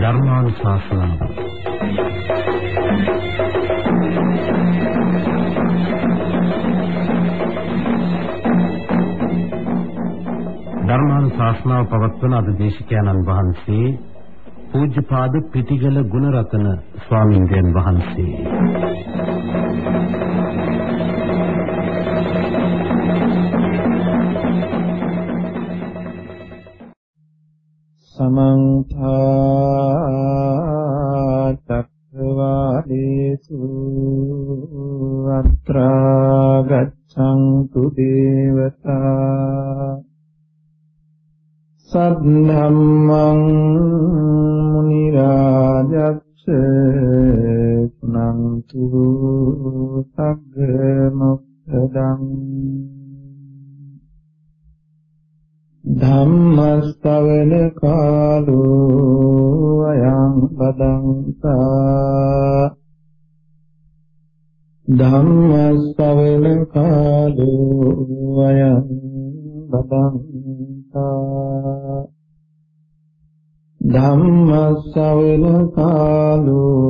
ධර්මානුශාසනාව. ධර්මානුශාසනාව පවත්වන අද දේශකයන්න් වහන්සේ පූජ්‍යපාද පිටිගල ගුණරතන ස්වාමීන් වහන්සේ. සමන්ත චක්කවාලේසු අත්‍රා ගච්ඡන්තු දේවතා සද්ධම්මං ධම්මස්සවන කාලෝ අයං බදංසා ධම්මස්සවන කාලෝ අයං බදංසා ධම්මස්සවන කාලෝ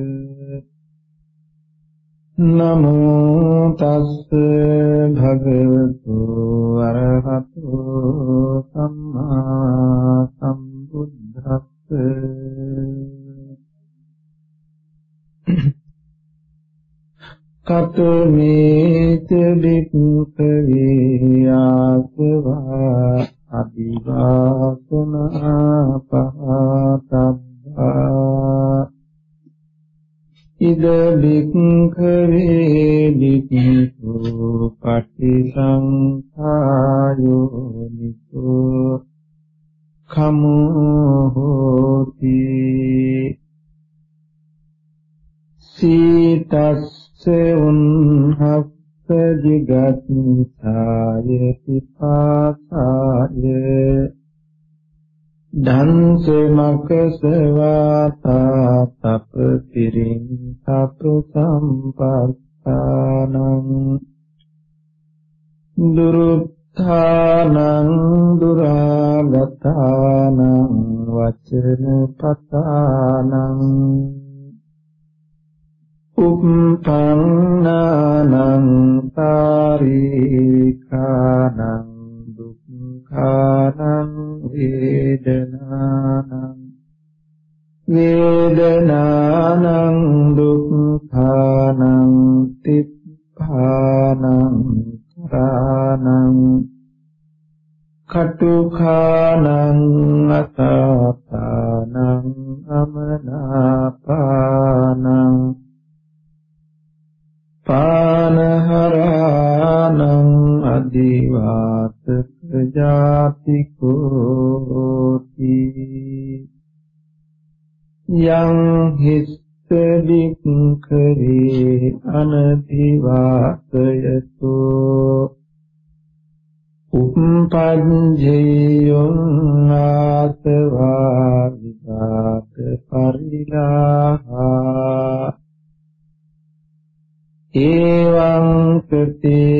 නමෝ තස්ස භගවතු අරහතු සම්මා සම්බුද්දස්ස. කතමේත බික්ඛවේ ආසවා අදිවාසනා පහතබ්බා. ඉද බික්ඛවේ බික්ඛු පටිසංඛායෝ නිසෝ කමෝ හෝති සීතස්ස උන්හස්ස ජිගත් සාය පිපාසාය ධන්ස මකසවාතා තපතිරින් තප සම්පත්තානං දුරුත්ථානං දුරාගතානං වචන පතානං උප්පන්නානං කාරීකානං දුක්ඛානං වේදනානං වේදනානං දුක්ඛානං තිප්පානං කරානං කටුඛානං අසතානං අමනාපානං පානහරානං අදිවාසක ජාතිකෝති. යං හිස්ස බික්ඛවේ අනතිවාසයතු උප්පංජේයං ආසවා විපාක පරිලාහා. ඒවං කතේ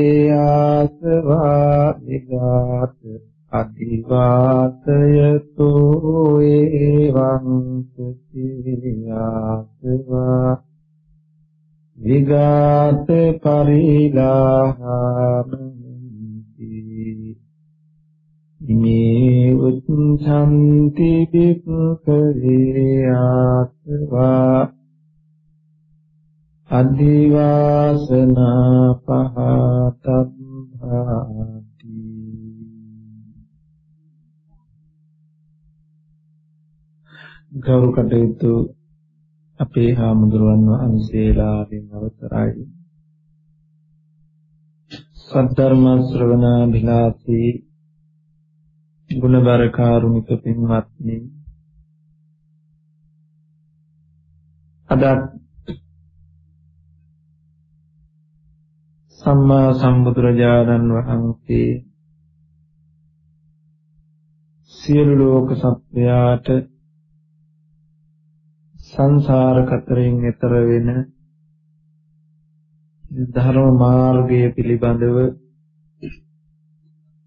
උච්ඡන්ති වික්ඛවේ ආසවා අදිවාසනා පහතබ්බාති ගෞරව කටයුතු අපේ හාමුදුරුවන් වහන්සේලාගෙන් අවසරයි. සද්ධර්ම ශ්‍රවණාභිලාෂී ගුණබර කාරුණික පින්වත්නි. අද සම්මා සම්බුදුරජාණන් වහන්සේ සියලු ලෝක සත්වයාට සංසාර කතරෙන් එතර වෙන ධර්ම මාර්ගය පිළිබඳව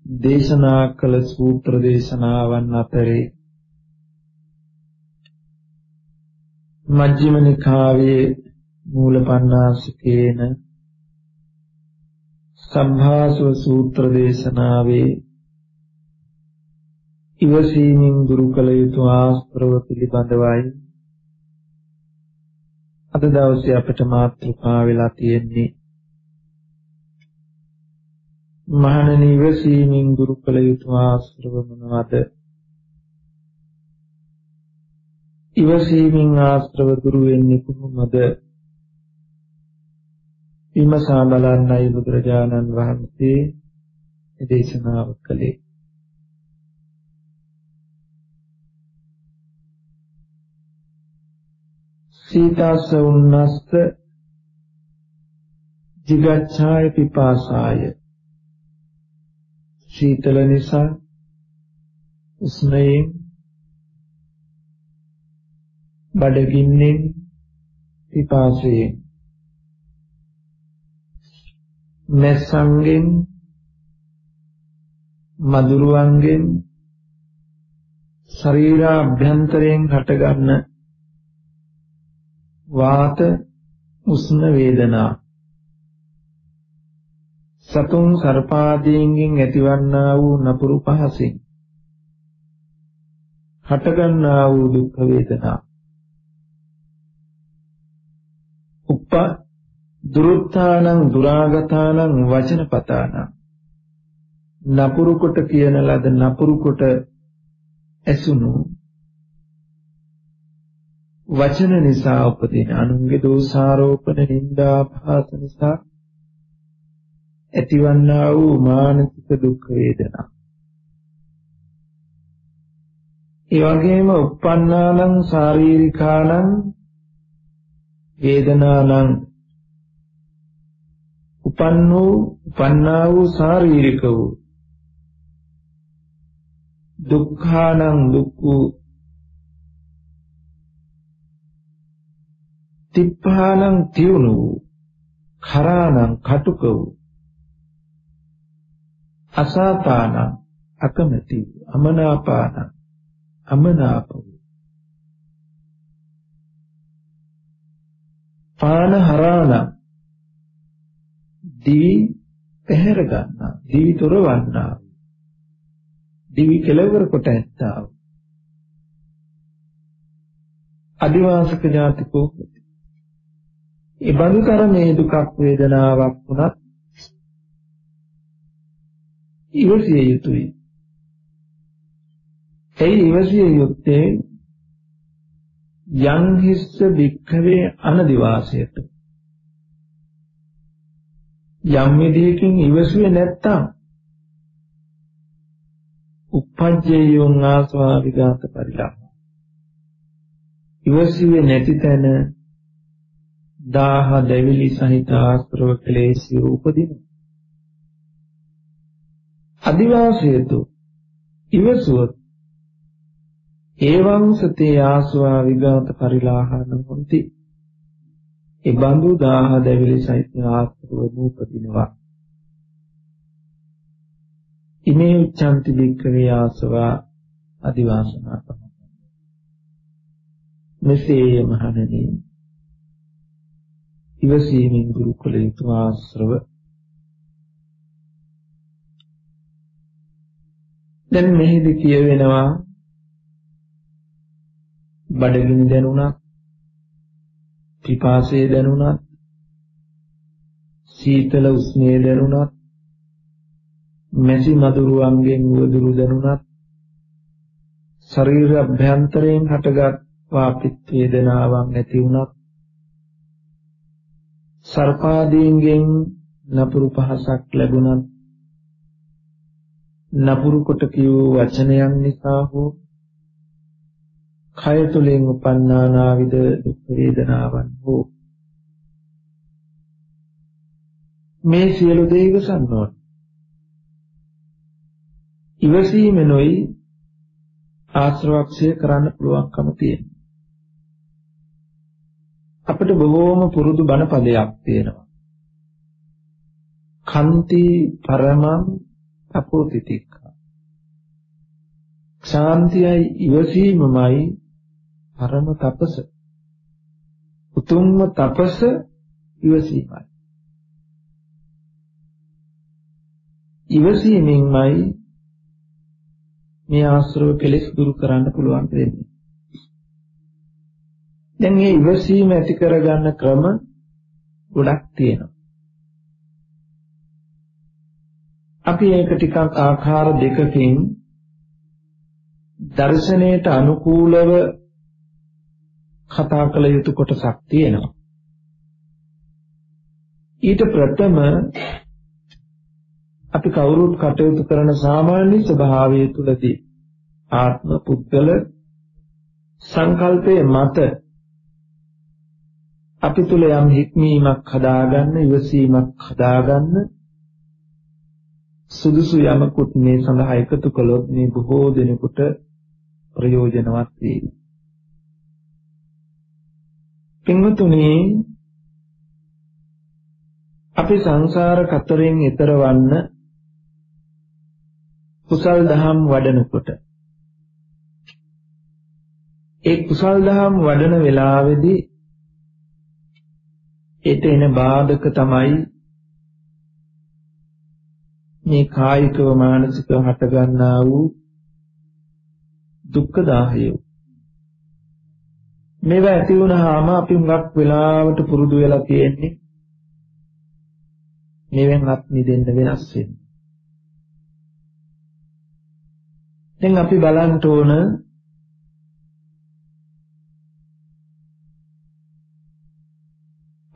දේශනා කළ සූත්‍ර දේශනාවන් අතරේ මජ්ක්‍ධිම නිකායේ මූලපණ්ණාසිකේන සම්භාසව සූත්‍ර දේශනාවේ ඉවසීමෙන් දුරු කළ යුතු ආස්ත්‍රව පිළිබඳවයි අද දවසේ අපිට මාතෘකා වෙලා තියෙන්නේ මහණෙනි ඉවසීමෙන් දුරු කළ යුතු ආශ්‍රව මොනවද? ඉවසීමෙන් ආශ්‍රව දුරු වෙන්නේ කොහොමද? විමසා බලන්නයි බුදුරජාණන් වහන්සේ දේශනාව කළේ. සීතාස උන්නස්ස jigacchāya pipāsāya සීතල නිසා උෂ්ණයෙන් බඩගින්නෙන් පිපාසයෙන්. මැස්සන්ගෙන් මදුරුවන්ගෙන් ශරීරාභ්‍යන්තරයෙන් හටගන්න වාත උෂ්ණ වේදනා. සතුන් සර්පාදීන්ගෙන් ඇතිවන්නා වූ නපුරු පහසින් හටගන්නා වූ දුක් වේදනා. උප්ප දුරුත්තානං දුරාගතානං වචනපතානං. නපුරු කොට කියන ලද නපුරු කොට ඇසුණු වචන නිසා උපදින අනුන්ගේ දෝෂාරෝපණ නින්දා අපහාස නිසා ඇතිවන්නා වූ මානසික දුක් වේදනා. ඒ වගේම uppannānaṁ ශාරීරිකාණං වේදනාණං උපන්නෝ උපන්නා වූ ශාරීරික වූ. දුක්ඛාණං දුක්ඛ. තිප්පාණං තියුණු වූ. කරාණං කටුක වූ. අසාතාන අකමැති අමනාපාන අමනාප පාන හරාණ දිවි පැහැර ගන්නා දිවි තොරවන්නා දිවි කෙලවර කොට ඇත්තා. අදිවාසක ඥාතිකෝ ඒ බඳු තරමේ දුකක් වේදනාවක් වුණත් ඉවසිය යුතුයි. ඒ ඉවසිය යුත්තේ යං හිස්ස වික්ඛවේ අනදිවාසයට. යම් විදියකින් ඉවසුවේ නැත්තම් උප්පජ්ජේයෝං ආස්වා විගත පරිලං. ඉවසුවේ නැති තැන දාහ දෙවිලි සහිත ආස්ත්‍රව ක්ලේශී උපදිනවා. අදිවාසයතු ඉවසුවොත් ඒවං සතේ ආස්වා විගත පරිලාහන හොಂತಿ ඒ බඳු දාහ දැවිලි සහිත ආස්තව නූපදිනවා. ඉමේ උච්ඡන්ති වික්‍රේ ආසවා අදිවාසනා මෙසේ මහණෙනි. ඉවසීමෙන් දුරු කළ යුතු ආශ්‍රව දැන් මෙහිදි කියවෙනවා බඩගිනි දැනුණත් පිපාසය දැනුණත් සීතල උස්නේ දැනුණත් මැසි මදුරුවන්ගෙන් උවදුරු දැනුණත් ශරීර අභ්‍යන්තරයෙන් හටගත් වාපිත් වේදනාවන් ඇති වුණත් සර්පාදීන්ගෙන් නපුරු පහසක් ලැබුණත් නපුරු කොට කියූ වචනයන් නිසා හෝ කය තුලින් උපන්නා නාවිද දුක් වේදනාවන් හෝ මේ සියලු දේ ඉවසන්න ඕන. ඉවසීමෙනුයි ආශ්‍රවක්ෂය කරන්න පුළුවන්කම තියෙනවා. අපිට බොහෝම පුරුදු බණ පදයක් තියෙනවා. කන්ති පරමං අපෝතිතික්ඛා. ශාන්තියයි ඉවසීමමයි පරම තපස. උතුම්ම තපස ඉවසීමයි. ඉවසීමෙන්මයි මේ ආශ්‍රව කෙලෙස් දුරු කරන්න පුළුවන් වෙන්නේ. දැන් මේ ඉවසීම ඇති කරගන්න ක්‍රම ගොඩක් තියෙනවා. අපි ඒක ටිකක් ආකාර දෙකකින් දර්ශනයට අනුකූලව කතා කළ යුතු කොටසක් තියෙනවා. ඊට ප්‍රථම අපි කවුරුත් කටයුතු කරන සාමාන්‍ය ස්වභාවය තුළදී ආත්ම පුද්ගල සංකල්පයේ මත අපි තුල යම් හික්මීමක් හදාගන්න ඉවසීමක් හදාගන්න සුදුසු යමකුත් මේ සඳහා එකතු කළොත් මේ බොහෝ දෙනෙකුට ප්‍රයෝජනවත් වේ. පින්වතුනි අපි සංසාර කතරෙන් ඈතරවන්න කුසල් දහම් වඩනකොට ඒ කුසල් දහම් වඩන වෙලාවේදී ඒට එන බාධක තමයි මේ කායිකව මානසිකව හටගන්නා වූ දුක්ඛ දාහය. මේවා ඇති වුණාම අපි හුඟක් වෙලාවට පුරුදු වෙලා තියෙන්නේ මේවෙන් අත් මිදෙන්න වෙනස් වෙන්න. දැන් අපි බලන්න ඕන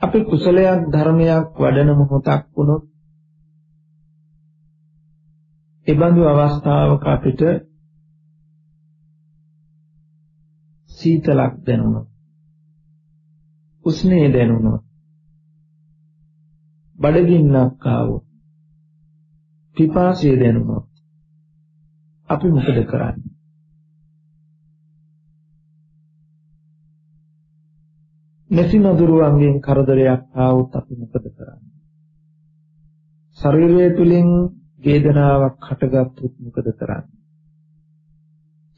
අපි කුසලයක් ධර්මයක් වඩන මොහොතක් වුණොත් ඒ බඳු අවස්ථාවක අපිට සීතලක් දැනුණොත් උස්නේ දැනුණොත් බඩගින්නක් ආවොත් පිපාසය දැනුණොත් අපි මොකද කරන්නේ? නැසි නදුරුවන්ගෙන් කරදරයක් ආවොත් අපි මොකද කරන්නේ? ශරීරය තුලින් වේදනාවක් හටගත්තොත් මොකද කරන්නේ?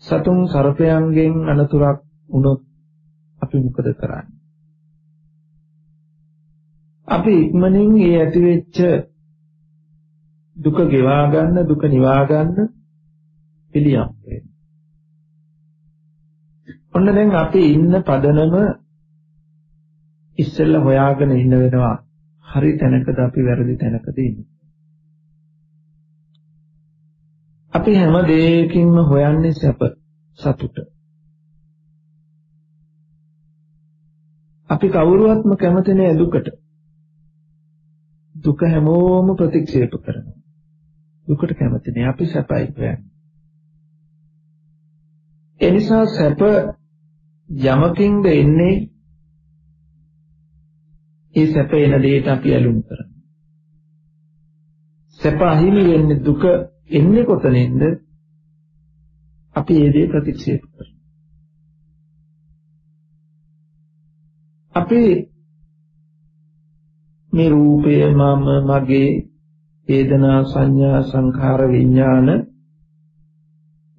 සතුන් සර්පයන්ගෙන් අනතුරක් වුණොත් අපි මොකද කරන්නේ? අපි ඉක්මනින් ඒ ඇතිවෙච්ච දුක ගෙවා ගන්න දුක නිවා ගන්න පිළියම් වෙනවා. ඔන්න දැන් අපි ඉන්න පදනම ඉස්සෙල්ලා හොයාගෙන ඉන්න වෙනවා. හරි තැනකද අපි වැරදි තැනකද ඉන්නේ. අපි හැම දෙයකින්ම හොයන්නේ සැප සතුට. අපි කවුරුවත්ම කැමති නෑ දුකට. දුක හැමෝම ප්‍රතික්ෂේප කරනවා. දුකට කැමති නෑ අපි සැපයි හොයන්නේ. ඒ නිසා සැප යමකින්ද එන්නේ ඒ සැප එන දෙයට අපි ඇලුම් කරනවා. සැප අහිමි වෙන්නේ දුක එන්නේ කොතනින්ද? අපි ඒ දේ ප්‍රතික්ෂේප කරනවා. අපි මේ රූපය මම මගේ වේදනා සංඥා සංඛාර විඥාන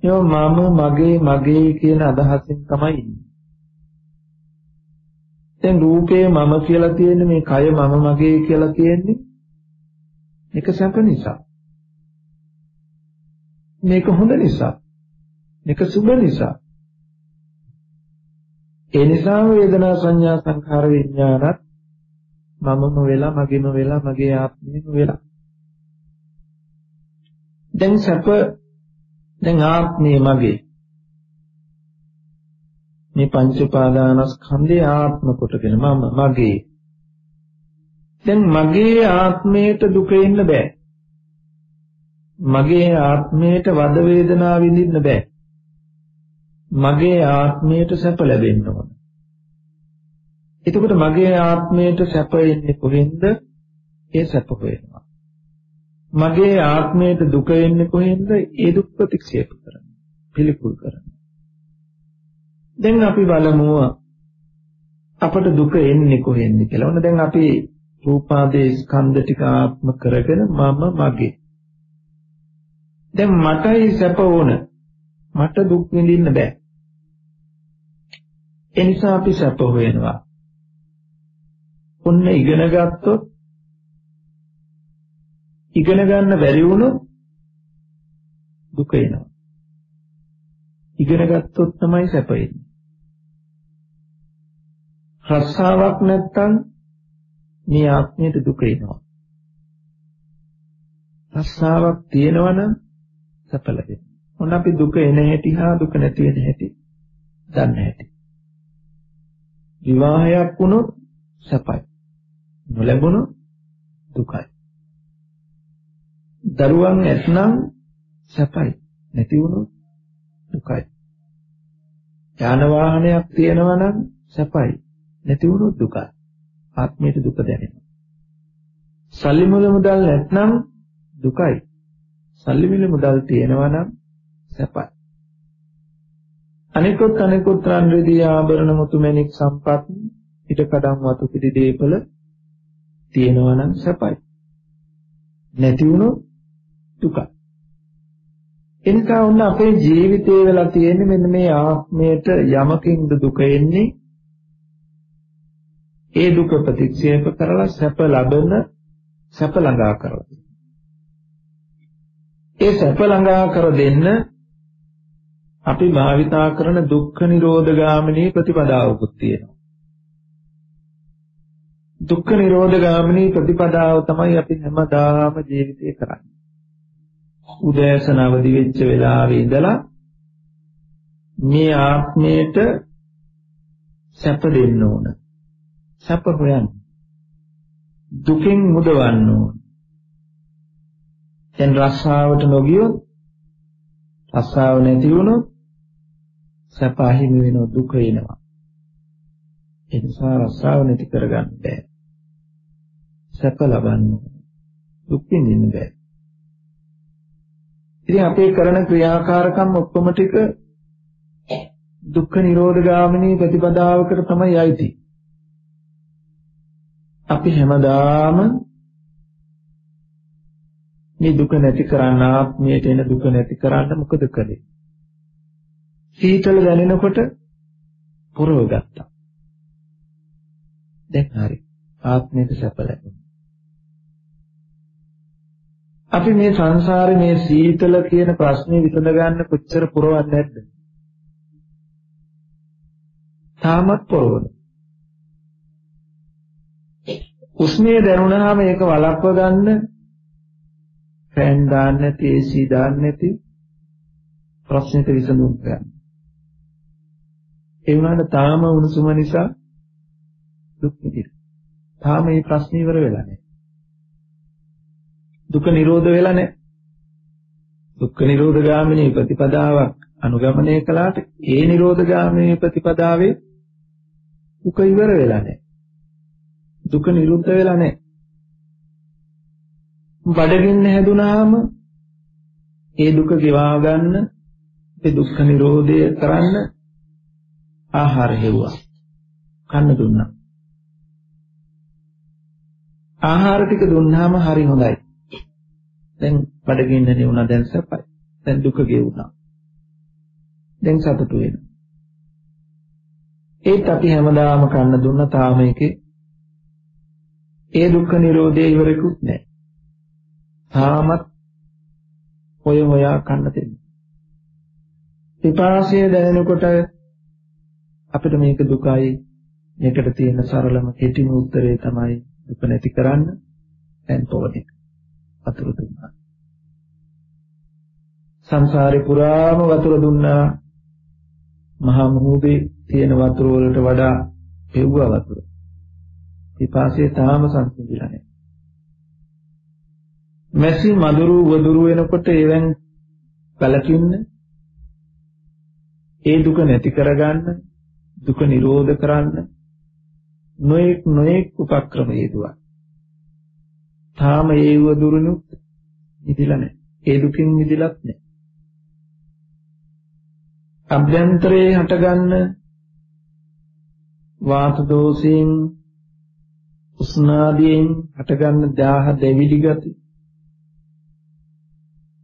ඒවා මම මගේ මගේ කියන අදහසින් තමයි ඉන්නේ. දැන් රූපේ මම කියලා තියෙන්නේ මේ කය මම මගේ කියලා කියන්නේ එක සැප නිසා. මේක හොඳ නිසා. මේක සුබ නිසා. ඒ නිසා වේදනා සංඥා සංඛාර විඥානත් මමම වෙලා මගේම වෙලා මගේ ආත්මෙම වෙලා. දැන් සැප දැන් ආත්මය මගේ. මේ පංච උපාදානස්කන්ධේ ආත්ම කොටගෙන මම මගේ. දැන් මගේ ආත්මයට දුක එන්න බෑ. මගේ ආත්මයට වද වේදනා විඳින්න බෑ. මගේ ආත්මයට සැප ලැබෙන්න ඕන. එතකොට මගේ ආත්මයට සැප එන්නේ කොහෙන්ද? ඒ සැප හොයනවා. මගේ ආත්මයට දුක එන්නේ කොහෙන්ද? ඒ දුක් ප්‍රතික්ෂේප කරනවා. පිළිකුල් කරනවා. දැන් අපි බලමු අපට දුක එන්නේ කොහෙන්ද කියලා. ඔන්න දැන් අපි රූපාදී ස්කන්ධ ටික ආත්ම කරගෙන මම මගේ. දැන් මටයි සැප ඕන. මට දුක් විඳින්න බෑ. ඒ නිසා අපි සැප හොයනවා. ඔන්න ඉගෙන ගත්තොත් ඉගෙන ගන්න බැරි වුණොත් දුක එනවා. ඉගෙන ගත්තොත් තමයි සැප එන්නේ. රස්සාවක් නැත්තම් මේ ආත්මයට දුක එනවා. රස්සාවක් තියෙනවා නම් සැප ලැබෙනවා. මොන අපි දුක එන හැටි හා දුක නැති වෙන හැටි දන්න හැටි. විවාහයක් වුණොත් සැපයි. නොලැබුණොත් දුකයි. දරුවන් ඇත්නම් සැපයි. නැති වුණොත් දුකයි. යාන වාහනයක් තියෙනවා නම් සැපයි. නැති වුණොත් දුකයි. ආත්මයට දුක දැනෙනවා. සල්ලි මුල මුදල් නැත්නම් දුකයි. සල්ලි මිල මුදල් තියෙනවා නම් සැපයි. අනිකුත් අනිකුත් රන් රෙදි ආභරණ මුතු මැණික් සම්පත් ඊට කඩම් වතු පිටි දීපල තියෙනවා නම් සැපයි. නැති වුණොත් දුකයි. එනිසා ඔන්න අපේ ජීවිතේ වෙලා තියෙන්නේ මෙන්න මේ ආත්මයට යමකින්ද දුක එන්නේ ඒ දුක ප්‍රතික්ෂේප කරලා සැප ලබන සැප ළඟා කරලා ඒ සැප ළඟා කර දෙන්න අපි භාවිතා කරන දුක්ඛ නිරෝධ ගාමිනී ප්‍රතිපදාවකුත් තියෙනවා. දුක්ඛ නිරෝධ ගාමිනී ප්‍රතිපදාව තමයි අපි හැමදාම ජීවිතේ කරන්නේ. උදෑසන අවදි වෙච්ච වෙලාවේ ඉඳලා මේ ආත්මයට සැප දෙන්න ඕන. සැප හොයන්න. දුකෙන් මුදවන්න ඕන. දැන් රස්සාවට නොගියොත් රස්සාව නැති වුණොත් සැප අහිමි වෙන දුක එනවා. ඒ නිසා රස්සාව නැති කරගන්න බෑ. සැප ලබන්න දුක් විඳින්න බෑ. ඉතින් අපේ කරන ක්‍රියාකාරකම් ඔක්කොම ටික දුක්ඛ නිරෝධ ගාමිනී ප්‍රතිපදාවකට තමයි යයිති. අපි හැමදාම මේ දුක නැති කරන්න ආත්මයට එන දුක නැති කරන්න මොකද කළේ? සීතල දැනෙනකොට පුරව ගත්තා. දැන් හරි. ආත්මයට සැප ලැබුණා. අපි මේ සංසාරේ මේ සීතල කියන ප්‍රශ්නේ විසඳ ගන්න කොච්චර පුරවන්නේ නැද්ද? තාමත් පුරවන. උස්නේ දැනුණාම ඒක වළක්ව ගන්න ෆෑන් දාන්න නැති AC දාන්න නැති ප්‍රශ්නෙට විසඳුම් ගන්න. ඒ වුණාට තාම උණුසුම නිසා දුක් විඳිනවා. තාම මේ ප්‍රශ්නේ ඉවර වෙලා නැහැ. දුක නිරෝධ වෙලා නැහැ. දුක්ඛ නිරෝධ ගාමිනී ප්‍රතිපදාවක් අනුගමනය කළාට ඒ නිරෝධ ගාමිනී ප්‍රතිපදාවේ දුක ඉවර වෙලා නැහැ. දුක නිරුද්ධ වෙලා නැහැ. බඩගින්න හැදුනාම ඒ දුක ගෙවා ගන්න ඒ දුක්ඛ නිරෝධය කරන්න ආහාර හෙව්වා. කන්න දුන්නා. ආහාර ටික දුන්නාම හරි හොඳයි. දැන් බඩගින්න නෙවුණා දැන් සපයි. දැන් දුක ගෙවුණා. දැන් සතුටු වෙනවා. ඒත් අපි හැමදාම කන්න දුන්න තාම එකේ ඒ දුක්ඛ නිරෝධය ඉවරකුත් නැහැ. තාමත් හොය හොයා කන්න දෙන්නේ. පිපාසය දැනෙනකොට අපිට මේක දුකයි මේකට තියෙන සරලම කෙටිම උත්තරේ තමයි දුක නැති කරන්න දැන් තෝරන්නේ. වතුර දුන්නා. සංසාරේ පුරාම වතුර දුන්නා. මහා මුහුදේ තියෙන වතුර වලට වඩා පෙව්වා වතුර. පිපාසය තාම සංසිඳිලා නැහැ. මැසි මදුරු වදුරු වෙනකොට ඒවෙන් කලකින්න ඒ දුක නැති කරගන්න දුක නිරෝධ කරන්න නොඑක් නොඑක් උපක්‍රම හේතුවක්. තාම ඒ වදුරුනුත් මිදිලා නැහැ. ඒ දුකින් මිදිලත් නැහැ. අභ්‍යන්තරයේ හටගන්න වාත දෝෂයෙන් උස්නාදියෙන් හටගන්න දාහ දෙවිලි ගති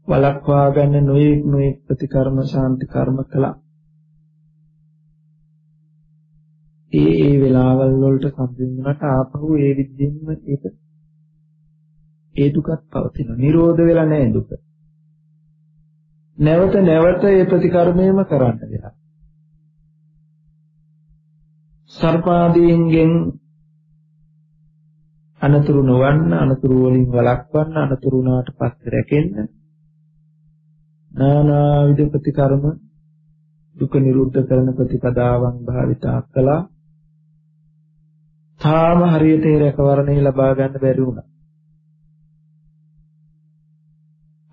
වලක්වා ගන්න නොයෙක් නොයෙක් ප්‍රතිකර්ම ශාන්ති කර්ම කළා. ඒ ඒ වෙලාවල් වලට සම්පූර්ණට ආපහු ඒ විදිහින්ම ඒක ඒ දුකත් පවතින. නිරෝධ වෙලා නැහැ දුක. නැවත නැවත ඒ ප්‍රතිකර්මයම කරන්න වෙලා. සර්පාදීන්ගෙන් අනතුරු නොවන්න අනතුරු වලින් වළක්වන්න අනතුරු වුණාට පස්සේ රැකෙන්න නානාවිද ප්‍රතිකර්ම දුක නිරුද්ධ කරන ප්‍රතිපදාවන් භාවිතා කළා. තාම හරියට ඒ රැකවරණය ලබා ගන්න බැරි වුණා.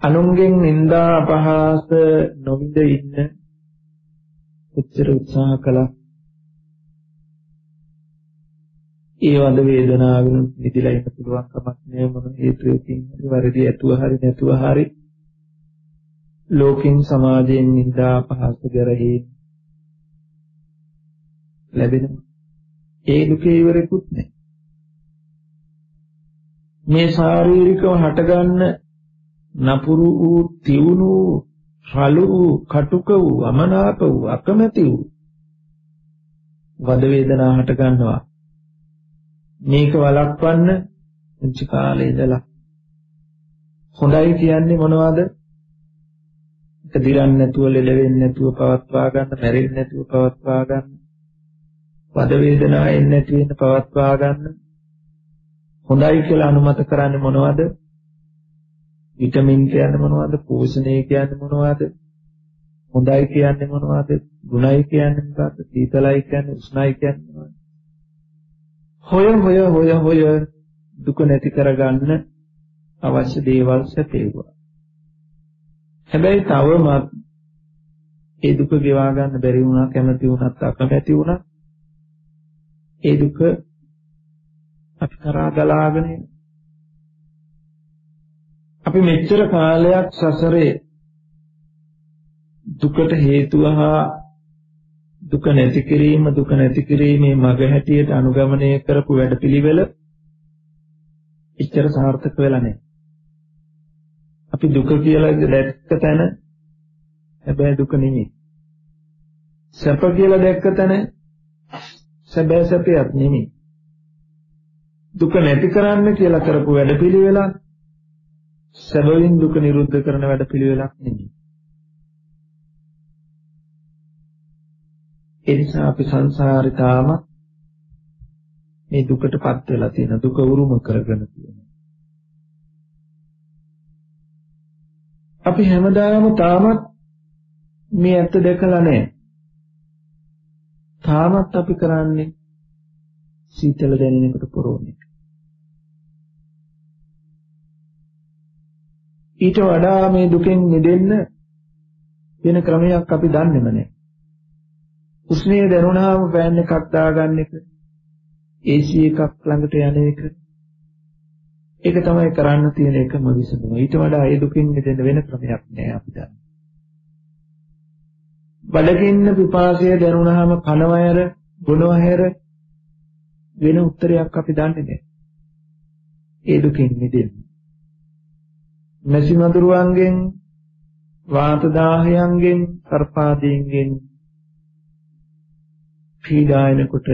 අනුන්ගෙන් නිന്ദා අපහාස නොවිඳ ඉන්න උච්චර උත්සාහ කළා. ඒ වද වේදනාවෙන් නිදිලා ඉන්න පුළුවන් කමක් නෑ මොන හේතුවකින් හරි වරදි ඇතුව හරි නැතුව හරි ලෝකෙන් සමාජයෙන් නිඳා පහස ගැරහි ලැබෙනවා. ඒ දුකේ ඉවරෙකුත් නැහැ. මේ ශාරීරිකව හටගන්න නපුරු වූ තියුණු රළු වූ කටුක වූ අමනාප වූ අකමැති වූ වද වේදනා හට ගන්නවා මේක වළක්වන්න පුංචි කාලේ ඉඳලා හොඳයි කියන්නේ මොනවද දිරන්නේ නැතුව ලෙඩ වෙන්නේ නැතුව පවත්වා ගන්න, මැරෙන්නේ නැතුව පවත්වා ගන්න. වද වේදනා එන්නේ නැති වෙන්න පවත්වා ගන්න. හොඳයි කියලා අනුමත කරන්නේ මොනවද? විටමින් කියන්නේ මොනවද? පෝෂණය කියන්නේ මොනවද? හොඳයි කියන්නේ මොනවද? ගුණයි කියන්නේ මොකක්ද? සීතලයි කියන්නේ උෂ්ණයි කියන්නේ මොනවද? හොය හොය හොය හොය දුක නැති කරගන්න අවශ්‍ය දේවල් සැපේවා. හැබැයි තවමත් ඒ දුක ගෙවා ගන්න බැරි වුණා කැමති වුණත් අකමැති වුණා ඒ දුක අපි කරා ගලාගෙන අපි මෙච්චර කාලයක් සසරේ දුකට හේතුව හා දුක නැති කිරීම දුක නැති කිරීමේ මඟ හැටියට අනුගමනය කරපු වැඩපිළිවෙල එච්චර සාර්ථක වෙලා නැහැ. අපි දුක කියලා දැක්ක තැන හැබැයි දුක නෙමෙයි. සැප කියලා දැක්ක තැන සැබෑ සැපයක් නෙමෙයි. දුක නැති කරන්න කියලා කරපු වැඩපිළිවෙලක් සැබවින් දුක නිරුද්ධ කරන වැඩපිළිවෙලක් නෙමෙයි. ඒ නිසා අපි සංසාරේ තාම මේ දුකටපත් වෙලා තියෙන දුක උරුම කරගෙන තියෙනවා. අපි හැමදාම තාමත් මේ ඇත්ත දැකලා නැහැ. තාමත් අපි කරන්නේ සීතල දැනෙනකොට පොරෝන එක. ඊට වඩා මේ දුකෙන් මිදෙන්න වෙන ක්‍රමයක් අපි දන්නේම නැහැ. උස්නේ දැනුණාම ෆෑන් එකක් දාගන්න එක, AC එකක් ළඟට යන එක, ඒක තමයි කරන්න තියෙන එකම විසඳුම. ඊට වඩා ඒ දුකින් මිදෙන්න වෙන ක්‍රමයක් නෑ අපිට. බඩගින්න පිපාසය දැනුණාම කනවයර, බොනවයර වෙන උත්තරයක් අපි දන්නේ නෑ. ඒ දුකින් මිදෙන්න. මැසි මදුරුවන්ගෙන් වාත දාහයන්ගෙන් සර්පාදීන්ගෙන් පීඩායනකොට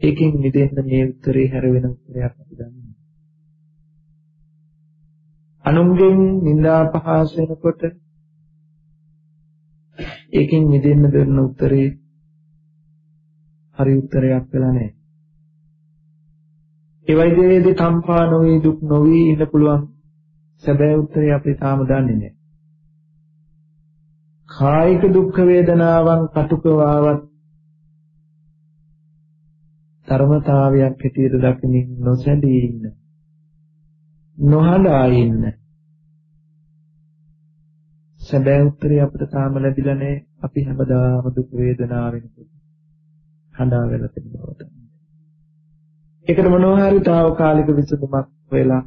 ඒකෙන් මිදෙන්න මේ උත්තරේ හැර වෙන උත්තරයක් අපි දන්නේ අනුන්ගෙන් නිඳා පහාස වෙනකොට ඒකෙන් මිදෙන්න දෙන්න උත්තරේ හරි උත්තරයක් වෙලා නැහැ. ඒ වයිදේදී කම්පා නොවි දුක් නොවි ඉන්න පුළුවන් සැබෑ උත්තරේ අපි තාම දන්නේ නැහැ. කායික දුක් වේදනාවන් කටුක වාවත් ධර්මතාවයක් හැටියට දකිනින් නොසැලී ඉන්න නොහඬා ඉන්න. සැබෑ උත්තරේ අපිට තාම ලැබිලා නැහැ අපි හැමදාම දුක් වේදනාවෙන් හඬා වෙලා තියෙන බවට ඒකට මොනවා හරි తాවකාලික විසඳුමක් වෙලා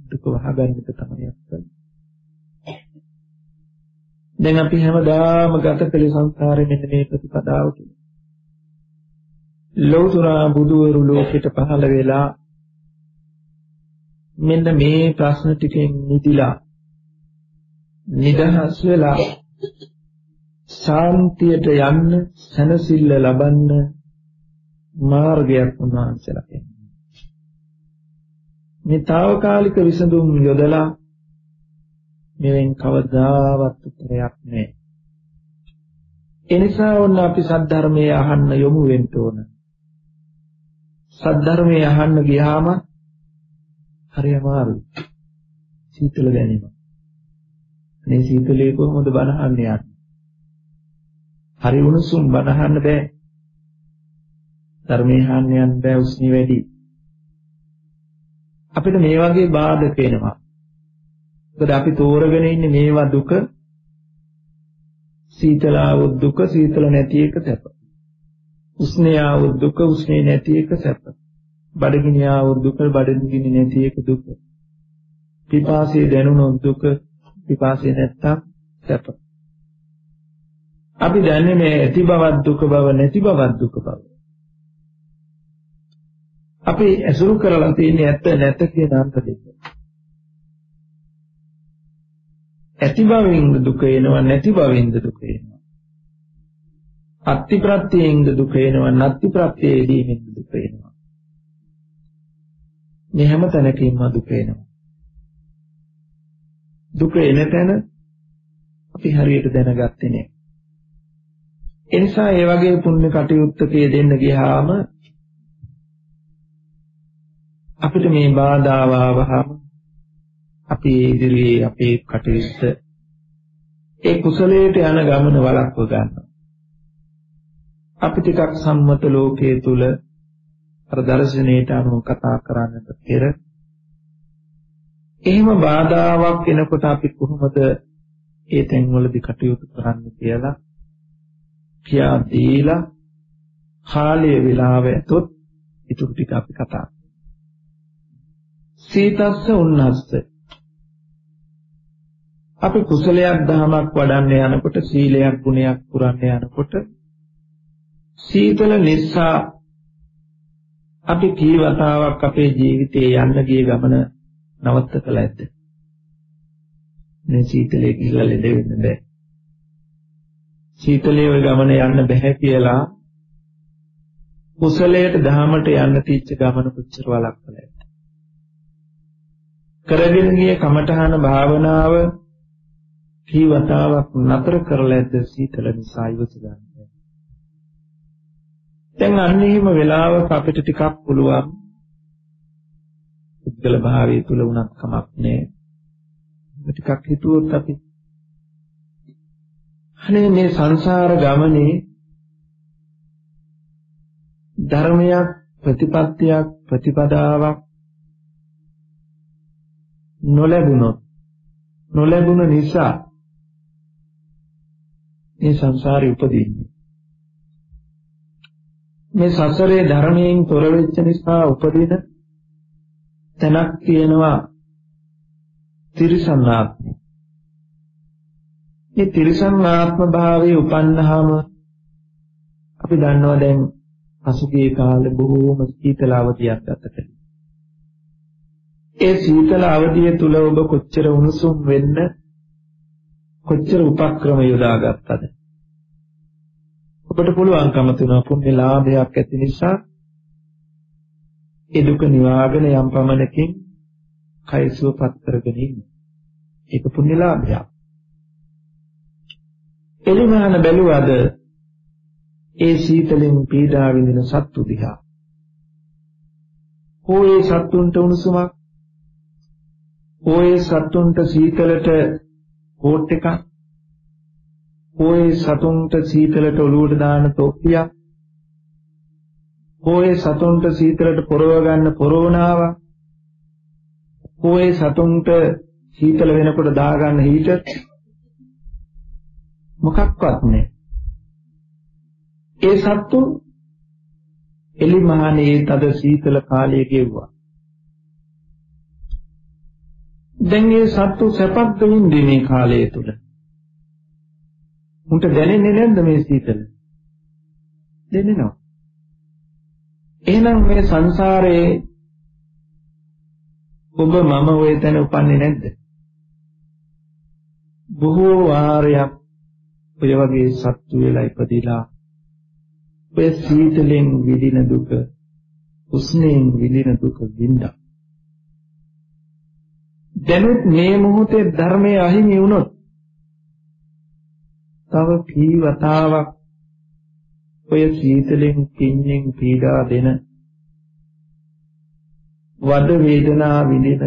දුක වහගන්න එක තමයි අපිට දැන් අපි හැමදාම ගත කළ සංසාරේ මෙන්න මේ ප්‍රතිපදාව තුල. ලෞතුරා බුදුවරු ලෝකෙට පහළ වෙලා මෙන්න මේ ප්‍රශ්න ටිකෙන් නිදිලා නිදහස් වෙලා ශාන්තියට යන්න සැනසෙල්ල ලබන්න මාර්ගයක් උන්වහන්සේලා කියන්නේ. මේ తాවකාලික විසඳුම් යොදලා මෙවෙන් කවදාවත් උත්තරයක් නැහැ. එනිසා වුණ අපි සද්ධර්මයේ අහන්න යොමු වෙන්න ඕන. සද්ධර්මයේ අහන්න ගියාම හරි අමාරුයි. සීතල දැනෙනවා. මේ සීතලේ කොහොමද බණ අහන්න යන්නේ? හරි උණුසුම් බණ අහන්න බෑ. ධර්මයේ අහන්න යන්න බෑ උස්නි වැඩි. අපිට මේ වගේ බාධක එනවා. මොකද අපි තෝරගෙන ඉන්නේ මේවා දුක සීතලාවොත් දුක සීතල නැති එක සැප. උස්නේයාවොත් දුක උස්නේ නැති එක සැප. බඩගිනියාවොත් දුක බඩගිනි නැති එක දුක. පිපාසය දැනුනොත් දුක පිපාසය නැත්තම් සැප. අපි දන්නේ මේ ඇති බවක් දුක බව නැති බවක් දුක බව. අපි ඇසුරු කරලා තියෙන්නේ ඇත්ත නැත කියන අන්ත දෙක. ඇති බවින්ද දුක එනවා නැති බවින්ද දුක එනවා. අත්ති ප්‍රත්‍යයෙන්ද දුක එනවා නැත්ති ප්‍රත්‍යයේදීමින්ද දුක එනවා. මේ හැම තැනකින්ම දුක එනවා. දුක එන තැන අපි හරියට දැනගත්තේ නෑ. ඒ නිසා ඒ වගේ පුණ්‍ය කටයුත්තකේ දෙන්න ගියාම අපිට මේ බාධාව ආවහම අපි ඉදිරියේ අපේ කටයුත්ත ඒ කුසලයට යන ගමන වළක්ව ගන්නවා. අපි ටිකක් සම්මත ලෝකයේ තුල අර දර්ශනයට අනුව කතා කරන්නට පෙර එහෙම බාධාවක් එනකොට අපි කොහොමද ඒ තැන්වලදී කටයුතු කරන්න කියලා කියා දීලා කාලය වේලාව ඇතොත් ඊටු ටික අපි කතා සීතස්ස උන්නස්ස. අපි කුසලයක් දහමක් වඩන්න යනකොට සීලයක් ගුණයක් පුරන්න යනකොට සීතල නිසා අපි කී වතාවක් අපේ ජීවිතේ යන්න ගිය ගමන නවත්තකලා ඇද්ද මේ සීතලේ ගිහලා ලෙඩ වෙන්න බෑ. සීතලේ ওই ගමන යන්න බෑ කියලා කුසලයට දහමට යන්න තීච්ච ගමන කොච්චර වලක්වලා ඇද්ද කරගෙන ගිය කමඨහන භාවනාව කී වතාවක් නතර කරලා ඇද්ද සීතල නිසා ඉවස ගන්න. දැන් අන්න එහෙම වෙලාවක අපිට ටිකක් පුළුවන් පුද්ගල භාවයේ තුල උනත් කමක් නෑ. ටිකක් හිතුවොත් අපි අනේ මේ සංසාර ගමනේ ධර්මයක් ප්‍රතිපත්තියක් ප්‍රතිපදාවක් නොලැබුණොත් නොලැබුණ නිසා මේ සංසාරේ උපදින්නේ. මේ සසරේ ධර්මයෙන් තොර වෙච්ච නිසා උපදින තැනක් තියෙනවා තිරිසන් ආත්මය. මේ තිරිසන් ආත්ම භාවයේ උපන්නාම අපි දන්නවා දැන් පසුගිය කාලේ බොහෝම සීතල අවධියක් ගත කළා. ඒ සීතල අවධිය තුල ඔබ කොච්චර උණුසුම් වෙන්න කොච්චර උපක්‍රම යොදාගත්තද ඔබට පුළුවන්කම තුන පුණ්‍ය ලාභයක් ඇති නිසා ඒ දුක නිවාගෙන යම් පමණකින් කය සුවපත් කරගෙන ඉන්න. ඒක පුණ්‍ය ලාභයක්. එලිමහන බැලුවද ඒ සීතලෙන් පීඩා විඳින සත්තු දිහා. හෝයේ සත්තුන්ට උණුසුමක් හෝයේ සත්තුන්ට සීතලට කෝට් එකක් ඔය සතුන්ට සීතලට ඔලුවට දාන තොප්පියක් පොයේ සතුන්ට සීතලට පොරව ගන්න පොරවනාව පොයේ සතුන්ට සීතල වෙනකොට දාගන්න හීටර් මොකක්වත් නැහැ. ඒ සත්තු එලි මහනේ තද සීතල කාලයේ ගෙව්වා. දැන් මේ සත්තු සැපක් විඳින්නේ මේ කාලය තුල. උන්ට දැනෙන්නේ නැද්ද මේ සීතල? දැනෙනවා. එහෙනම් මේ සංසාරයේ ඔබ මම ওই තැන උපන්නේ නැද්ද? බොහෝ වාරයක් ඔය වගේ සත්තු වෙලා ඉපදිලා ඔය සීතලෙන් විඳින දුක උස්නෙන් විඳින දුක විඳා දැනුත් මේ මොහොතේ ධර්මයේ අහිමි වුණොත් තව කී වතාවක් ඔය සීතලෙන් කින්නෙන් පීඩා දෙන වද වේදනා විඳින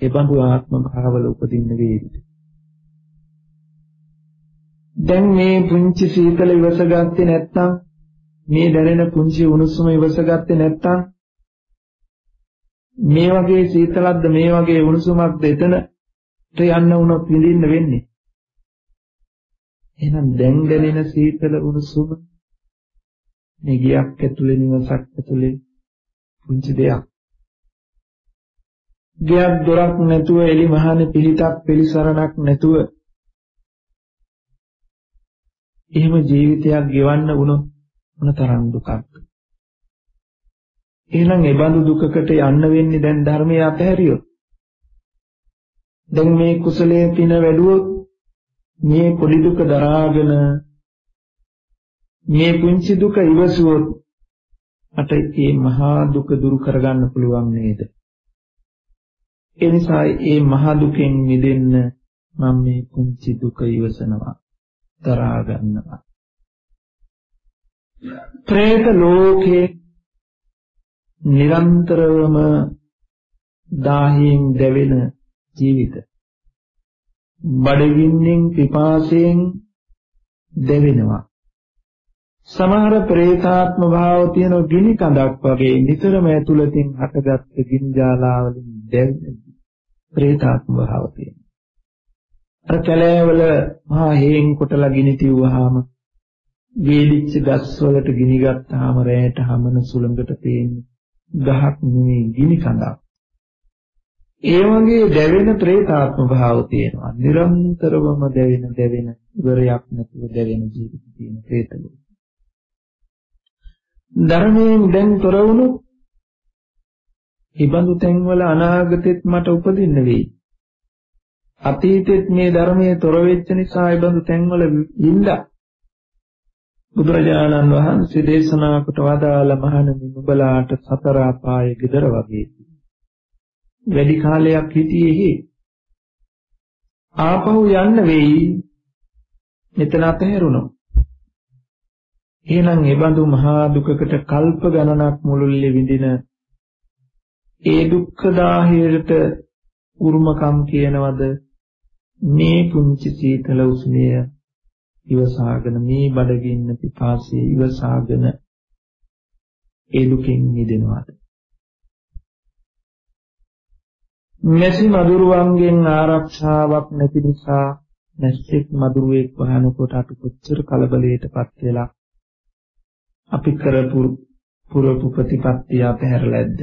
එබඳු ආත්ම භාවවල උපදින්න වේවිද? දැන් මේ පුංචි සීතල ඉවසගත්තේ නැත්නම් මේ දැනෙන පුංචි උණුසුම ඉවසගත්තේ නැත්නම් මේ වගේ සීතලක්ද මේ වගේ උණුසුමක්ද එතනට යන්න වුණොත් විඳින්න වෙන්නේ? එහෙනම් දැන් දැනෙන සීතල උණුසුම මේ ගියක් ඇතුලේ නිවසක් ඇතුලේ පුංචි දෙයක්. ගියක් දොරක් නැතුව එලි මහානේ පිළිතක් පිළිසරණක් නැතුව එහෙම ජීවිතයක් ගෙවන්න වුණොත් මොන තරම් දුකක්ද? එහෙනම් ඒ බඳු දුකකට යන්න වෙන්නේ දැන් ධර්මයේ අතහැරියොත්. දැන් මේ කුසලයේ පින වැඩුවොත් මේ පොඩි දුක දරාගෙන මේ පුංචි දුක ඉවසුවොත් මට මේ මහා දුක දුරු කරගන්න පුළුවන් නේද? ඒ නිසා මේ මහා දුකෙන් මිදෙන්න මම මේ පුංචි දුක ඉවසනවා දරා ගන්නවා. പ്രേත ලෝකේ නිරන්තරවම දාහයෙන් දැවෙන ජීවිත බඩගින්නෙන් පිපාසයෙන් දෙවෙනවා. සමහර ප්‍රේතාත්ම භාව තියෙන ගිනි කඳක් වගේ නිතරම ඇතුළතින් හටගත්ත ගින්ජාලා වලින් දැවෙන ප්‍රේතාත්ම භාව තියෙනවා. අර කැලෑවල මහා හේන් කොටලා ගිනි තියුවාම වේලිච්ච ගස් වලට ගිනි ගත්තාම රැයට හමන සුළඟට පේන්නේ ගහක් නෙවෙයි ගිනි කඳක්. ඒ වගේ දැවෙන പ്രേතාත්ම භාව තියෙනවා. නිරන්තරවම දැවෙන දැවෙන ඉවරයක් නැතුව දැවෙන ජීවිත තියෙන പ്രേතලෝ. ධර්මයෙන් දැන් තොර වුණොත් ඉබඳු තැන්වල අනාගතෙත් මට උපදින්න වෙයි. අතීතෙත් මේ ධර්මයේ තොර වෙච්ච නිසා ඉබඳු තැන්වල ඉඳලා බුදුරජාණන් වහන්සේ දේශනා කොට වදාළ මහණෙනි නුඹලාට සතර අපායේ gedara වගේ වැඩි කාලයක් හිටියේහි ආපහු යන්න වෙයි. මෙතන අතහැරුණොත් එහෙනම් ඒ බඳු මහා දුකකට කල්ප ගණනක් මුළුල්ලේ විඳින ඒ දුක්ඛ දාහයට උරුමකම් කියනවද? මේ පුංචි සීතල උස්මිය ඉවසාගෙන මේ බඩගින්න පිපාසය ඉවසාගෙන ඒ දුකෙන් මිදෙනවාද? මෙසි මදුරුවන්ගෙන් ආරක්ෂාවක් නැති නිසා නැස්සෙක් මදුරුවෙක් වහනකොට අපි කොච්චර කලබලයටපත් වෙලා අපි කරපු පුරපු ප්‍රතිපත්තිය අතහැරලා ඇද්ද?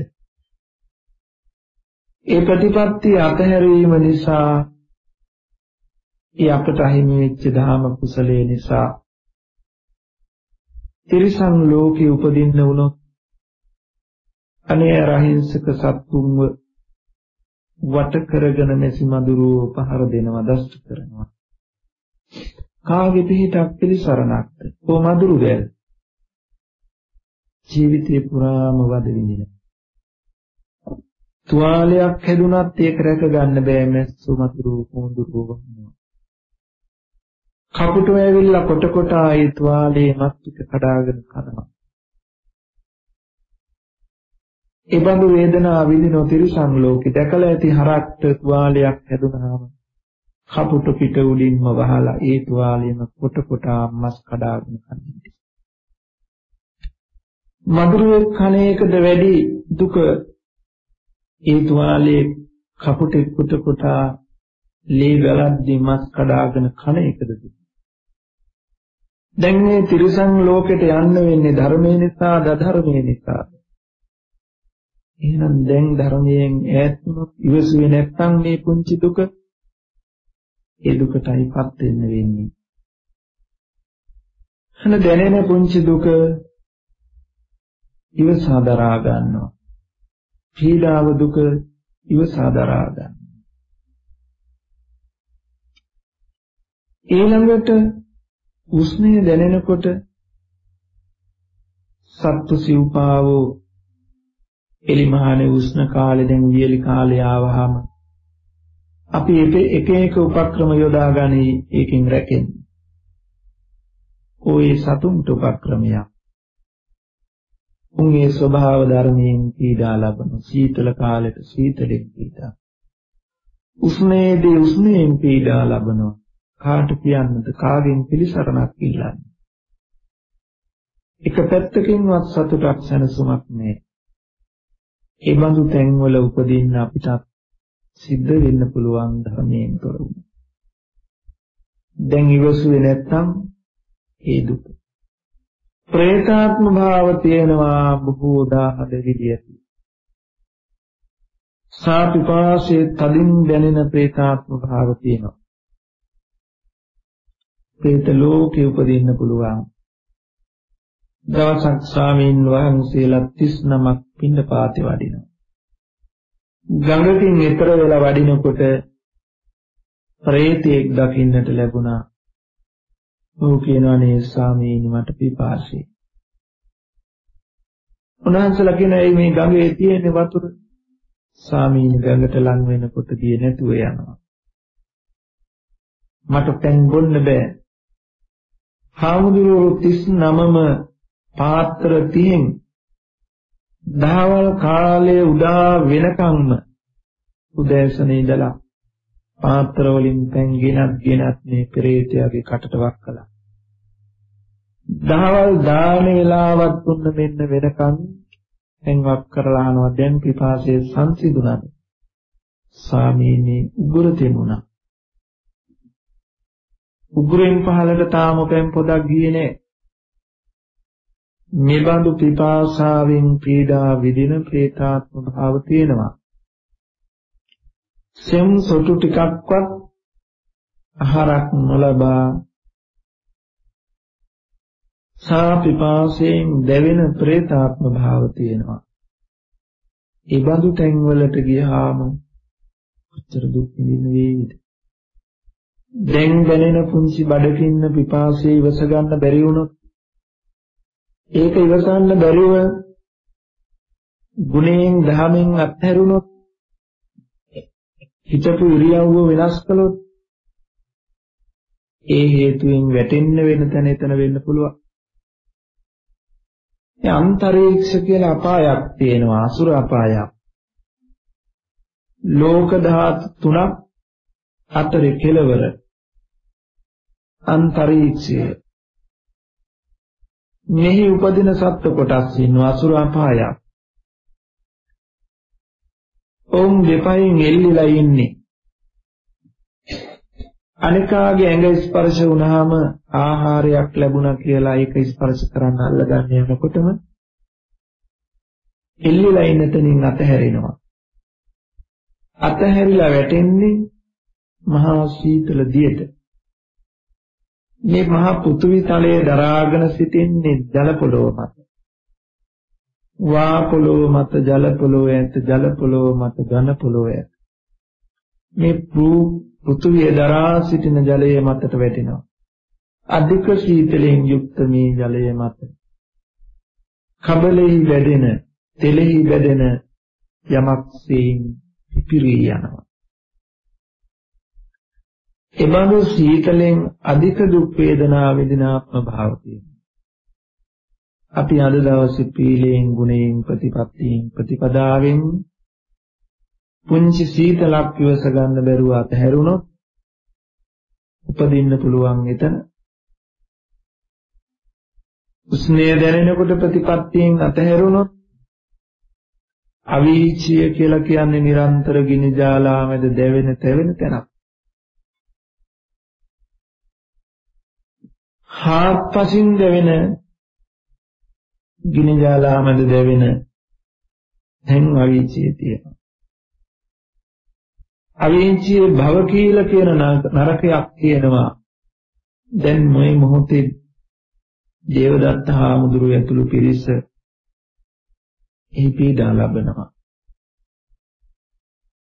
ඒ ප්‍රතිපත්තිය අතහැරීම නිසා ඒ අපට අහිමි වෙච්ච ධාම කුසලයේ නිසා තිරිසන් ලෝකේ උපදින්න වුණොත් අනේ රහින්සක සත්තුන්ව වට කරගෙන මෙසි මදුරුව පහර දෙනවා දෂ්ට කරනවා කාගේ පිහිටක් පිළිසරණක්ද? කො මදුරු වැල්. ජීවිතේ පුරාම වද විඳින. තුවාලයක් හැදුනත් ඒක රැක ගන්න බෑ මැස්සු මතුරු කොඳුරු වහනවා. කපුටු ඇවිල්ලා කොට කොට ආයේ තුවාලේ මත් ටික කඩාගෙන කනවා. ඒ බඳු වේදනා විඳින තිරිසන් ලෝකෙ දැකලා ඇති හරක්ට තුවාලයක් හැදුනහම කපුටු පිට උඩින්ම වහලා ඒ තුවාලෙම කොට කොට මස් කඩාගෙන කන්නේ. මధుරයේ කන එකද වැඩි දුක ඒ තුවාලයේ කපුටෙක් කුට කොටා ලේ ගලද්දි මස් කඩාගෙන කන එකද දුක දැන් මේ තිරිසන් ලෝකෙට යන්න වෙන්නේ ධර්මයේ නිසා දධර්මයේ නිසා එහෙනම් දැන් ධර්මයෙන් ඈත් වුණොත් ඉවසුවේ නැත්නම් මේ පුංචි දුක ඒ දුකටයිපත් වෙන්න වෙන්නේ. අන දැනෙන පුංචි දුක ඉවසා දරා ගන්නවා. පීඩාව දුක ඉවසා දරා ගන්නවා. ඊළඟට උස්නය දැනෙනකොට සත්තු සිව්පාවෝ එලිමහනේ උෂ්ණ කාලේ දැන් වියලි කාලේ ආවහම අපි එක එක උපක්‍රම යොදාගනි ඒකෙන් රැකෙන්න. ඔය සතුන්ට උපක්‍රමයක්. උන්ගේ ස්වභාව ධර්මයෙන් පීඩා ලබන සීතල කාලෙට සීතලෙන් පීඩා. උෂ්ණයේදී උෂ්ණයෙන් පීඩා ලබනවා. කාට කියන්නද කාගෙන් පිළිසරණක් ඉල්ලන්නේ. එක පැත්තකින්වත් සතුටක් සැනසුමක් නැහැ. ඒ බඳු තැන්වල උපදින්න අපිට සිද්ධ වෙන්න පුළුවන් ධර්මයෙන් තොර වුණා. දැන් ඉවසුවේ නැත්තම් ඒ දුක. ප්‍රේතාත්ම භාව තියෙනවා බොහෝ දාහද විදියට. සාපිපාසයේ තදින් දැනෙන ප්‍රේතාත්ම භාව තියෙනවා. ප්‍රේත ලෝකේ උපදින්න පුළුවන්. දවසක් ස්වාමීන් වහන්සේලා 39ක් පින්නපාතේ වඩිනවා. ගඟකින් එතර වෙලා වඩිනකොට ප්‍රේතයෙක් දකින්නට ලැබුණා. ඔහු කියනවා නේ ස්වාමීනි මට පිපාසයි. උන්වහන්සේලා කියනවා මේ ගඟේ තියෙන වතුර ස්වාමීනි ගඟට ලං වෙනකොට ගියේ නැතුව යනවා. මට පෙන් බොන්න බෑ. හාමුදුරුවෝ 39ම පාත්‍ර 30න් දහවල් කාලයේ උදා වෙනකම්ම උදෑසන ඉඳලා පාත්‍ර වලින් පැන් ගෙනත් ගෙනත් මේ පෙරේතයාගේ කටට වක් කළා. දහවල් දාන වේලාවක් දුන්න මෙන්න වෙනකන් පැන් වක් කරලා අහනවා දැන් පිපාසයේ සංසිඳුණාද? ස්වාමීනි උගුර තෙමුණා. උගුරෙන් පහලට තාම පැන් පොදක් ගියේ නැහැ. මෙබඳු පිපාසාවෙන් පීඩා විඳින ප්‍රේතාත්ම භාව තියෙනවා. සෙම් සොටු ටිකක්වත් ආහාරක් නොලබා සා පිපාසයෙන් දැවෙන ප්‍රේතාත්ම භාව තියෙනවා. ඒ බඳු තැන්වලට ගියාම කොච්චර දුක් විඳින්න වේවිද? දැන් දැනෙන පුංචි බඩකින්න පිපාසයේ ඉවස ගන්න බැරි වුණොත් ඒක ඉවසන්න බැරිව ගුණයෙන් දහමෙන් අත්හැරුණොත් හිතපු ඉරියව්ව වෙනස් කළොත් ඒ හේතුවෙන් වැටෙන්න වෙන තැන එතන වෙන්න පුළුවන්. ඒ අන්තරීක්ෂ කියලා අපායක් තියෙනවා අසුර අපායක්. ලෝක ධාතු තුනක් අතරේ කෙලවර අන්තරීක්ෂය මෙහි උපදින සත්ව කොටස් ඉන්නවා අසුර අපායක්. ඔවුන් දෙපයින් එල්ලිලා ඉන්නේ. අනිකාගේ ඇඟ ස්පර්ශ වුණාම ආහාරයක් ලැබුණා කියලා ඒක ස්පර්ශ කරන්න අල්ලගන්න යනකොටම එල්ලිලා ඉන්න තැනින් අතහැරෙනවා. අතහැරිලා වැටෙන්නේ මහා සීතල දියට. මේ මහා පෘථිවි තලයේ දරාගෙන සිටින්නේ ජල පොළොව මත. වා පොළොව මත ජල පොළොව ඇත ජල පොළොව මත ඝන පොළොව ඇත. මේ පෘථිවිය දරා සිටින ජලයේ මතට වැටෙනවා. අධික සීතලෙන් යුක්ත මේ ජලය මත කබලෙහි වැඩෙන තෙලෙහි වැඩෙන යමක් සීන් පිපිරී යනවා. එබඳු සීතලෙන් අධික දුක් වේදනා විඳිනාත්ම භාව තියෙනවා. අපි අද දවසේ පීලයෙන් ගුණයෙන් ප්‍රතිපත්තියෙන් ප්‍රතිපදාවෙන් පුංචි සීතලක් ඉවස ගන්න බැරුව අතහැරුණොත් උපදින්න පුළුවන් එතන උස්නය දැනෙනකොට ප්‍රතිපත්තියෙන් අතහැරුණොත් අවීචිය කියලා කියන්නේ නිරන්තර ගිනි ජාලා මැද දැවෙන තැවෙන තැනක්. හාත්පසින් දැවෙන ගිනි ජාලා මැද දැවෙන තැන් අවීචිය තියෙනවා. අවීචියේ භව කියලා කියන නරකයක් තියෙනවා. දැන් මේ මොහොතේ දේවදත්ත හාමුදුරුව ඇතුළු පිරිස එහි පීඩා ලබනවා.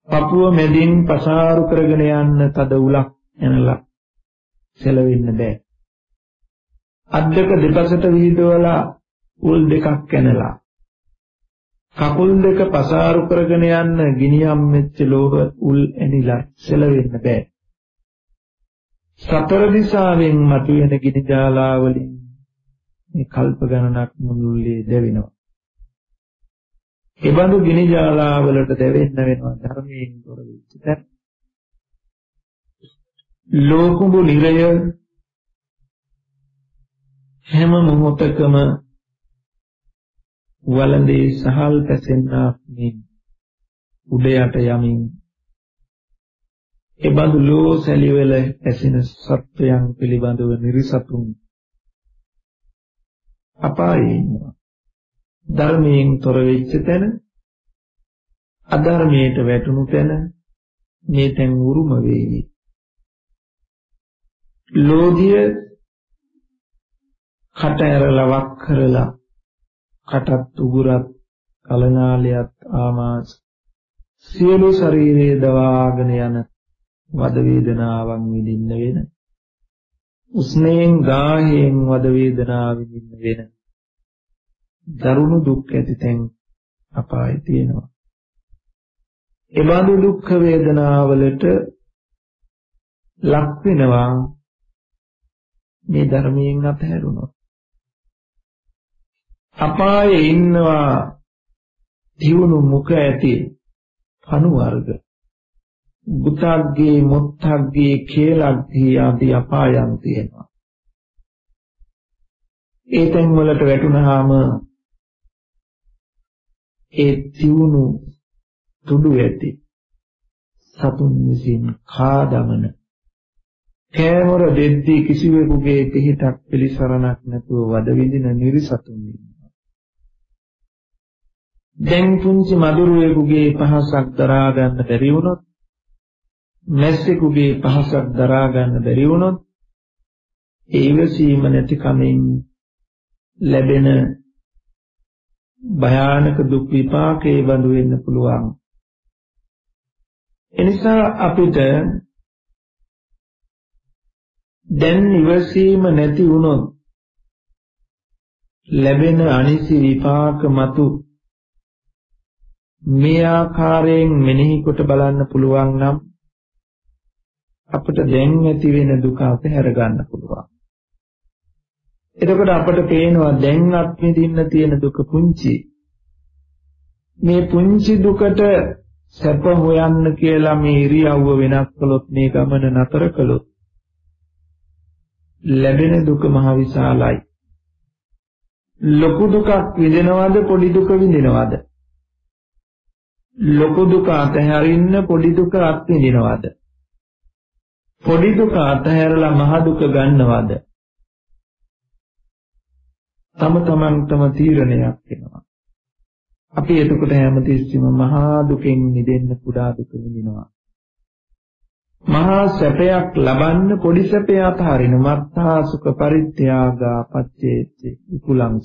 පපුව මැදින් පසාරු කරගෙන යන්න තද උලක් එනලා සැලවෙන්න බෑ. අද්දක දෙපසට විහිදවලා උල් දෙකක් කැනලා කකුල් දෙක පසාරු කරගෙන යන්න ගිනියම් මෙච්ච ලෝහ උල් ඇනිලා සැලවෙන්න බෑ. සතර දිසාවෙන් මතුවෙන ගිනි ජාලා වලින් මේ කල්ප ගණනක් මුළුල්ලේ දැවෙනවා. ඒ බඳු ගිනි ජාලාවලට දැවෙන්න වෙනවා ධර්මයෙන් තොර වෙච්ච තැන. ලෝකුඹු නිරය හැම මොහොතකම වළඳේ සහල් පැසෙන්නාක් මෙන් උඩ යට යමින් එබඳු ලෝ සැලිවල ඇසෙන සත්වයන් පිළිබඳව නිර්සතුන් අපායේ ඉන්නවා ධර්මයෙන් තොර වෙච්ච තැන අධර්මයට වැටුණු තැන මේ තැන් උරුම වේවි. ලෝධිය කට ඇරලා වක් කරලා කටත් උගුරත් කලනාලයත් ආමාශ සියලු ශරීරයේ දවාගෙන යන වද වේදනාවන් විඳින්න වෙන උස්නේන් ගාහයෙන් වද වේදනාව විඳින්න වෙන දරුණු දුක් ඇති තැන් අපායේ තියෙනවා. ඒ බඳු දුක් වේදනාවලට ලක් වෙනවා මේ ධර්මයෙන් අතහැරුණොත්. අපායේ ඉන්නවා දියුණු මුඛ ඇති කණු වර්ග. බුතග්ගේ මුත්තග්ගේ කේලග්ගේ ආදී අපායන් තියෙනවා. ඒ තැන් වලට වැටුනහම ඒ තියුණු තුඩු ඇති සතුන් විසින් කා දමන කෑමොර දෙද්දී කිසිවෙකුගේ පිහිටක් පිළිසරණක් නැතුව වද විඳින නිර්සතුන් ඉන්නවා. දැන් පුංචි මදුරුවෙකුගේ පහසක් දරා ගන්න බැරි වුණොත් මැස්සෙකුගේ පහසක් දරා ගන්න බැරි වුණොත් ඒ ඉවසීම නැති කමින් ලැබෙන භයානක දුක් විපාකේ බඳු වෙන්න පුළුවන්. එනිසා අපිට දැන් ඉවසීම නැති වුණොත් ලැබෙන අනිසි විපාක මතු මේ ආකාරයෙන් මෙනෙහි කොට බලන්න පුළුවන් නම් අපිට දැන් ඇති වෙන දුක අපහැර ගන්න පුළුවන්. එතකොට අපට පේනවා දැන් අත්විඳින්න තියෙන දුක පුංචි. මේ පුංචි දුකට සැප හොයන්න කියලා මේ ඉරියව්ව වෙනස් කළොත් මේ ගමන නතර කළොත් ලැබෙන දුක මහ විශාලයි. ලොකු දුකක් විඳිනවද පොඩි දුක විඳිනවද? ලොකු දුක අතහැරින්න පොඩි දුක අත්විඳිනවද? පොඩි දුක අතහැරලා මහ දුක ගන්නවද? තම තමන්ටම තීරණයක් වෙනවා. අපි එතකොට හැමතිස්සෙම මහා දුකෙන් මිදෙන්න කුඩා දුක විඳිනවා. මහා සැපයක් ලබන්න පොඩි සැපය අතහරින මත්තා සුඛ පරිත්‍යාගා පච්චේච්ච විකුලං